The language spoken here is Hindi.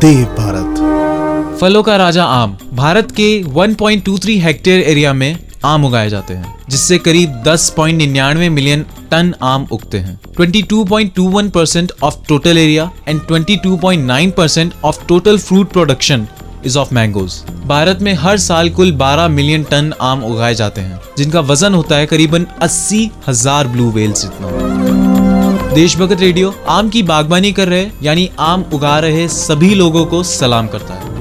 देव भारत। फलों का राजा आम। भारत के 1.23 हेक्टेयर एरिया में आम उगाए जाते हैं, जिससे करीब 10.99 मिलियन टन आम उगते हैं। 22.21 percent of total area and 22.9 percent of total fruit production is of mangoes Bharat में हर साल कुल 12 मिलियन टन आम उगाए जाते हैं, जिनका वज़न होता है करीबन अस्सी हज़ार ब्लू वेल्स जितना देशभगत रेडियो आम की बागवानी कर रहे, यानी आम उगा रहे सभी लोगों को सलाम करता है।